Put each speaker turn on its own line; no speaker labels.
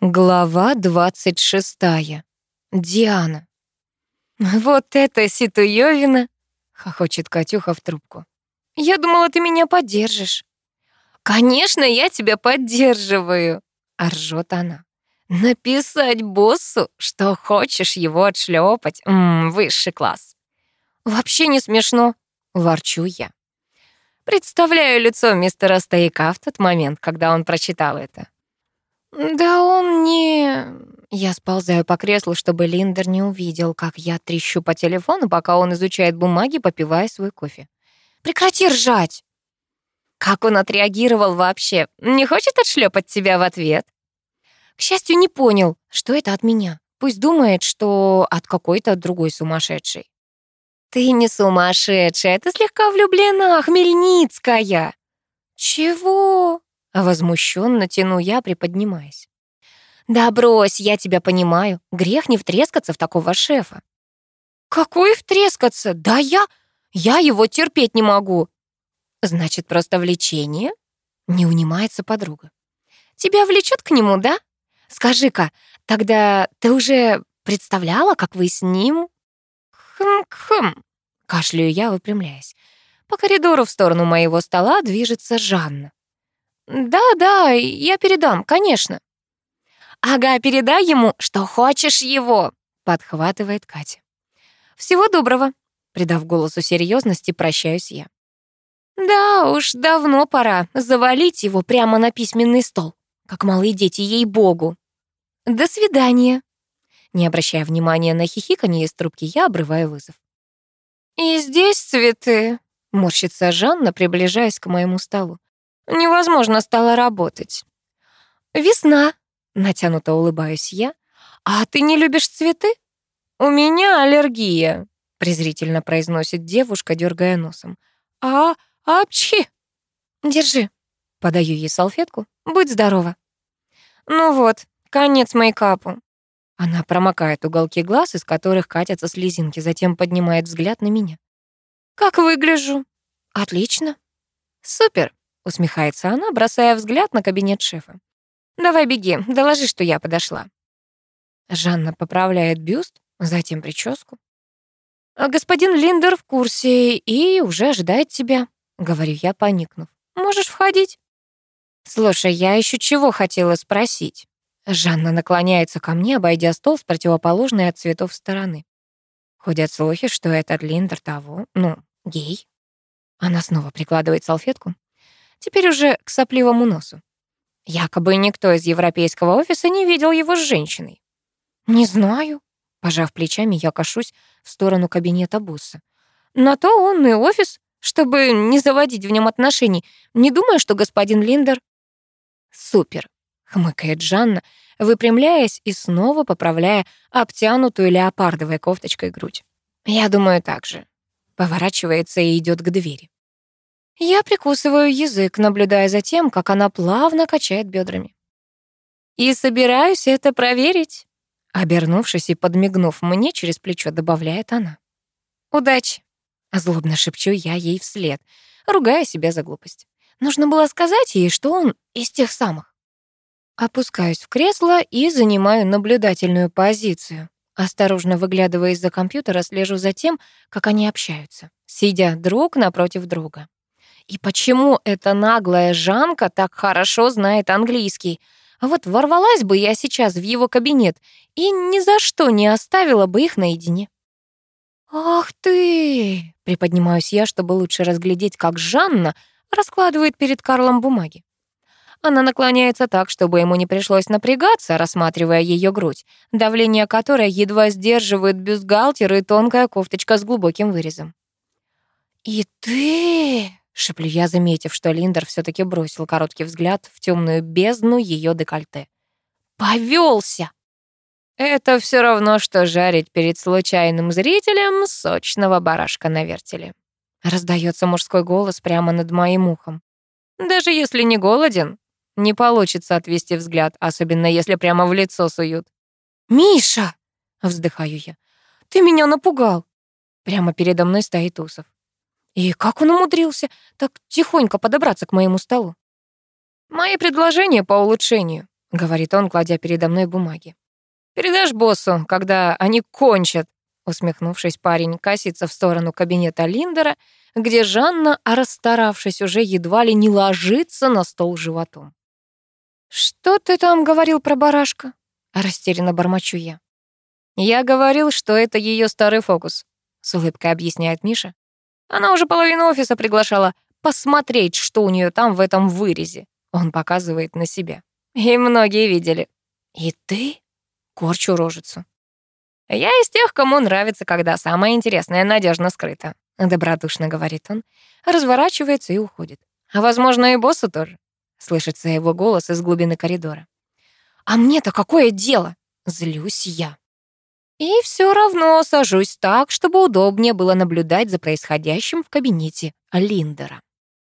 Глава 26. Диана. «Вот это ситуёвина!» — хохочет Катюха в трубку. «Я думала, ты меня поддержишь». «Конечно, я тебя поддерживаю!» — ржёт она. «Написать боссу, что хочешь его отшлёпать. Ммм, высший класс». «Вообще не смешно», — ворчу я. Представляю лицо мистера Стояка в тот момент, когда он прочитал это. «Да он не...» Я сползаю по креслу, чтобы Линдер не увидел, как я трещу по телефону, пока он изучает бумаги, попивая свой кофе. «Прекрати ржать!» Как он отреагировал вообще? Не хочет отшлепать тебя в ответ? К счастью, не понял, что это от меня. Пусть думает, что от какой-то другой сумасшедшей. Ты не сумасшедшая, ты слегка влюблена, Хмельницкая. Чего? Возмущенно тяну я, приподнимаясь. Да брось, я тебя понимаю. Грех не втрескаться в такого шефа. Какой втрескаться? Да я... Я его терпеть не могу. Значит, просто влечение? Не унимается подруга. Тебя влечет к нему, да? Скажи-ка, тогда ты уже представляла, как вы с ним? Хм-хм, кашляю я, выпрямляясь. По коридору в сторону моего стола движется Жанна. «Да-да, я передам, конечно». «Ага, передай ему, что хочешь его», — подхватывает Катя. «Всего доброго», — придав голосу серьезности, прощаюсь я. «Да уж, давно пора завалить его прямо на письменный стол, как малые дети, ей-богу». «До свидания». Не обращая внимания на хихиканье из трубки, я обрываю вызов. «И здесь цветы», — морщится Жанна, приближаясь к моему столу. Невозможно стало работать. Весна, натянуто улыбаюсь я. А ты не любишь цветы? У меня аллергия, презрительно произносит девушка, дергая носом. А, апчхи. Держи. Подаю ей салфетку. Будь здорова. Ну вот, конец мейкапу. Она промокает уголки глаз, из которых катятся слезинки, затем поднимает взгляд на меня. Как выгляжу? Отлично. Супер усмехается она, бросая взгляд на кабинет шефа. Давай беги, доложи, что я подошла. Жанна поправляет бюст, затем прическу. «А господин Линдер в курсе и уже ожидает тебя, говорю я, поникнув. Можешь входить. Слушай, я еще чего хотела спросить. Жанна наклоняется ко мне, обойдя стол с противоположной от цветов стороны. Ходят слухи, что этот Линдер того, ну, гей. Она снова прикладывает салфетку теперь уже к сопливому носу. Якобы никто из европейского офиса не видел его с женщиной. «Не знаю», — пожав плечами, я кашусь в сторону кабинета босса. «На то он и офис, чтобы не заводить в нем отношений. Не думаю, что господин Линдер...» «Супер», — хмыкает Жанна, выпрямляясь и снова поправляя обтянутую леопардовой кофточкой грудь. «Я думаю так же». Поворачивается и идет к двери. Я прикусываю язык, наблюдая за тем, как она плавно качает бедрами. И собираюсь это проверить. Обернувшись и подмигнув мне через плечо, добавляет она. «Удачи!» — злобно шепчу я ей вслед, ругая себя за глупость. Нужно было сказать ей, что он из тех самых. Опускаюсь в кресло и занимаю наблюдательную позицию. Осторожно выглядывая из-за компьютера, слежу за тем, как они общаются, сидя друг напротив друга. И почему эта наглая Жанка так хорошо знает английский? А вот ворвалась бы я сейчас в его кабинет и ни за что не оставила бы их наедине. «Ах ты!» — приподнимаюсь я, чтобы лучше разглядеть, как Жанна раскладывает перед Карлом бумаги. Она наклоняется так, чтобы ему не пришлось напрягаться, рассматривая ее грудь, давление которой едва сдерживает бюстгальтер и тонкая кофточка с глубоким вырезом. «И ты...» Шеплю я, заметив, что Линдер все таки бросил короткий взгляд в темную бездну ее декольте. Повелся! Это все равно, что жарить перед случайным зрителем сочного барашка на вертеле. Раздается мужской голос прямо над моим ухом. Даже если не голоден, не получится отвести взгляд, особенно если прямо в лицо суют. «Миша!» — вздыхаю я. «Ты меня напугал!» Прямо передо мной стоит Усов. И как он умудрился так тихонько подобраться к моему столу? Мои предложения по улучшению. — говорит он, кладя передо мной бумаги. «Передашь боссу, когда они кончат?» Усмехнувшись, парень косится в сторону кабинета Линдера, где Жанна, расстаравшись, уже едва ли не ложится на стол животом. «Что ты там говорил про барашка?» — растерянно бормочу я. «Я говорил, что это ее старый фокус», — с улыбкой объясняет Миша. «Она уже половину офиса приглашала посмотреть, что у нее там в этом вырезе». Он показывает на себя. И многие видели. «И ты?» — корчу рожицу. «Я из тех, кому нравится, когда самое интересное надежно скрыто», — добродушно говорит он, разворачивается и уходит. «А, возможно, и боссу тоже», — слышится его голос из глубины коридора. «А мне-то какое дело?» — злюсь я. И все равно сажусь так, чтобы удобнее было наблюдать за происходящим в кабинете Линдера.